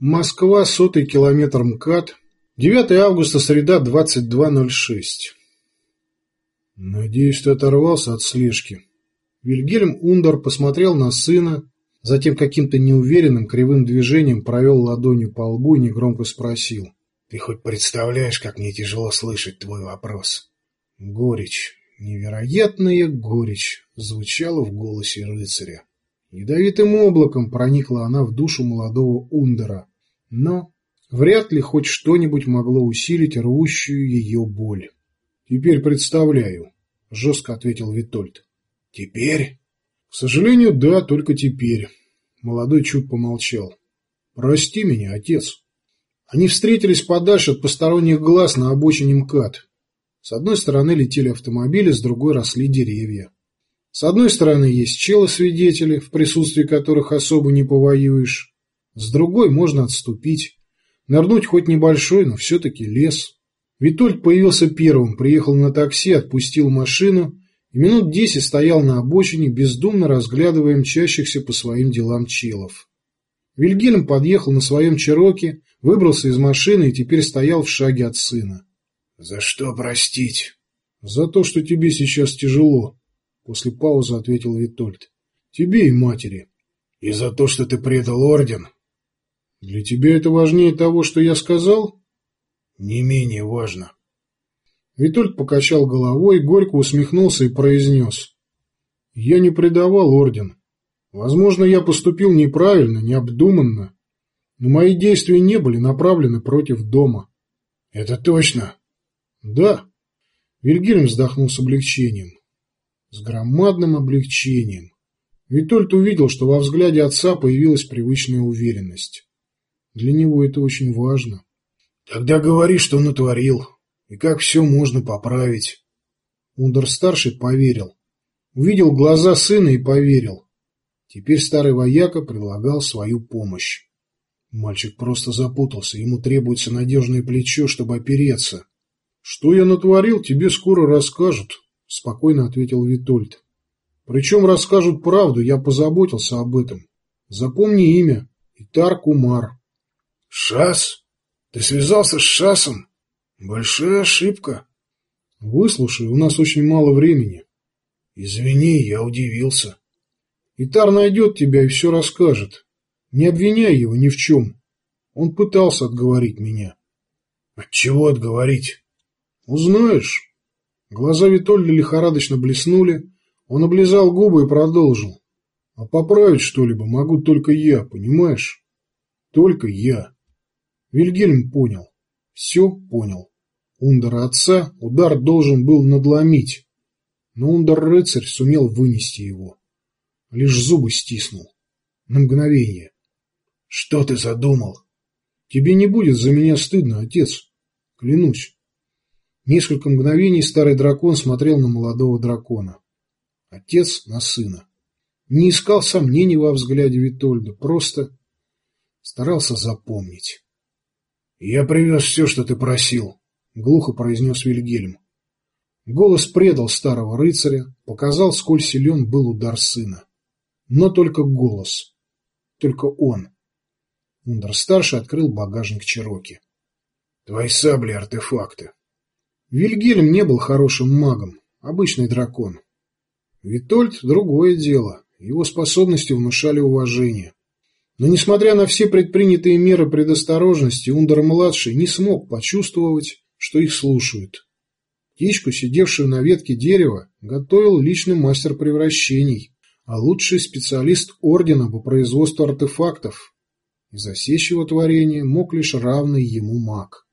Москва, сотый километр МКАД, 9 августа, среда, 22.06. Надеюсь, ты оторвался от слежки. Вильгельм Ундер посмотрел на сына, затем каким-то неуверенным кривым движением провел ладонью по лбу и негромко спросил. Ты хоть представляешь, как мне тяжело слышать твой вопрос? Горечь, невероятная горечь, звучала в голосе рыцаря. Ядовитым облаком проникла она в душу молодого Ундера, но вряд ли хоть что-нибудь могло усилить рвущую ее боль. «Теперь представляю», — жестко ответил Витольд. «Теперь?» «К сожалению, да, только теперь». Молодой чуть помолчал. «Прости меня, отец». Они встретились подальше от посторонних глаз на обочине МКАД. С одной стороны летели автомобили, с другой росли деревья. С одной стороны есть челы-свидетели, в присутствии которых особо не повоюешь. С другой можно отступить. Нырнуть хоть небольшой, но все-таки лес. Витольд появился первым, приехал на такси, отпустил машину и минут десять стоял на обочине, бездумно разглядывая мчащихся по своим делам челов. Вильгельм подъехал на своем Чероке, выбрался из машины и теперь стоял в шаге от сына. — За что простить? — За то, что тебе сейчас тяжело, — после паузы ответил Витольд. — Тебе и матери. — И за то, что ты предал орден? — Для тебя это важнее того, что я сказал? — Не менее важно. Витольд покачал головой, горько усмехнулся и произнес. — Я не предавал орден. Возможно, я поступил неправильно, необдуманно, но мои действия не были направлены против дома. — Это точно? — Да. Вильгельм вздохнул с облегчением. С громадным облегчением. Витольд увидел, что во взгляде отца появилась привычная уверенность. Для него это очень важно. — Тогда говори, что натворил, и как все можно поправить. Ундер-старший поверил. Увидел глаза сына и поверил. Теперь старый вояка предлагал свою помощь. Мальчик просто запутался, ему требуется надежное плечо, чтобы опереться. — Что я натворил, тебе скоро расскажут, — спокойно ответил Витольд. — Причем расскажут правду, я позаботился об этом. Запомни имя. Итар Кумар. — Шас? Ты связался с Шасом? Большая ошибка. — Выслушай, у нас очень мало времени. — Извини, я удивился. Итар найдет тебя и все расскажет. Не обвиняй его ни в чем. Он пытался отговорить меня. От чего отговорить? Узнаешь. Глаза Витольда лихорадочно блеснули. Он облизал губы и продолжил. А поправить что-либо могу только я, понимаешь? Только я. Вильгельм понял. Все понял. Ундера отца удар должен был надломить. Но Ундер-рыцарь сумел вынести его. Лишь зубы стиснул. На мгновение. Что ты задумал? Тебе не будет за меня стыдно, отец. Клянусь. Несколько мгновений старый дракон смотрел на молодого дракона. Отец на сына. Не искал сомнений во взгляде Витольда, просто старался запомнить. «Я привез все, что ты просил», — глухо произнес Вильгельм. Голос предал старого рыцаря, показал, сколь силен был удар сына. Но только голос. Только он. Ундер-старший открыл багажник Чероки. «Твои сабли — артефакты». Вильгельм не был хорошим магом, обычный дракон. Витольд — другое дело, его способности внушали уважение. Но, несмотря на все предпринятые меры предосторожности, Ундер-младший не смог почувствовать, что их слушают. Птичку, сидевшую на ветке дерева, готовил личный мастер превращений, а лучший специалист Ордена по производству артефактов, и засечь его творение мог лишь равный ему маг.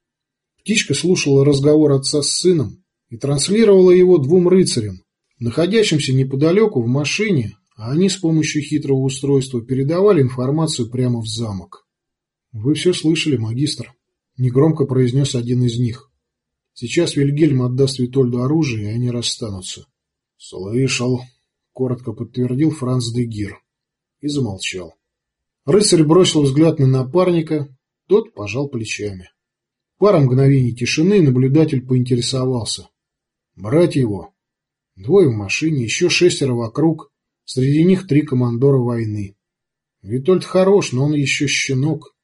Птичка слушала разговор отца с сыном и транслировала его двум рыцарям, находящимся неподалеку в машине, а они с помощью хитрого устройства передавали информацию прямо в замок. «Вы все слышали, магистр», — негромко произнес один из них. «Сейчас Вильгельм отдаст Витольду оружие, и они расстанутся». «Слышал», — коротко подтвердил Франц де Гир и замолчал. Рыцарь бросил взгляд на напарника, тот пожал плечами. Пара мгновений тишины, наблюдатель поинтересовался. Брать его. Двое в машине, еще шестеро вокруг, среди них три командора войны. Витольд хорош, но он еще щенок.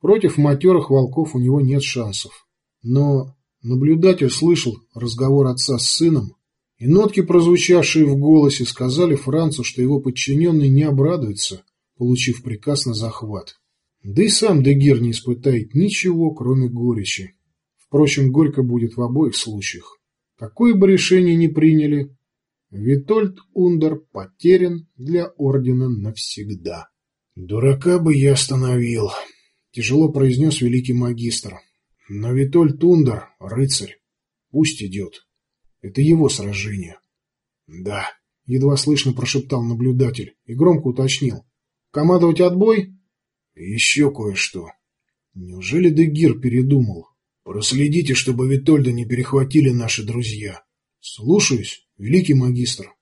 Против матерых волков у него нет шансов. Но наблюдатель слышал разговор отца с сыном, и нотки, прозвучавшие в голосе, сказали Францу, что его подчиненный не обрадуется, получив приказ на захват. Да и сам Дегир не испытает ничего, кроме горечи. Впрочем, горько будет в обоих случаях. Какое бы решение ни приняли, Витольд Ундер потерян для Ордена навсегда. «Дурака бы я остановил», — тяжело произнес великий магистр. «Но Витольд Ундер — рыцарь. Пусть идет. Это его сражение». «Да», — едва слышно прошептал наблюдатель и громко уточнил. «Командовать отбой?» «Еще кое-что. Неужели Дегир передумал? Проследите, чтобы Витольда не перехватили наши друзья». «Слушаюсь, великий магистр».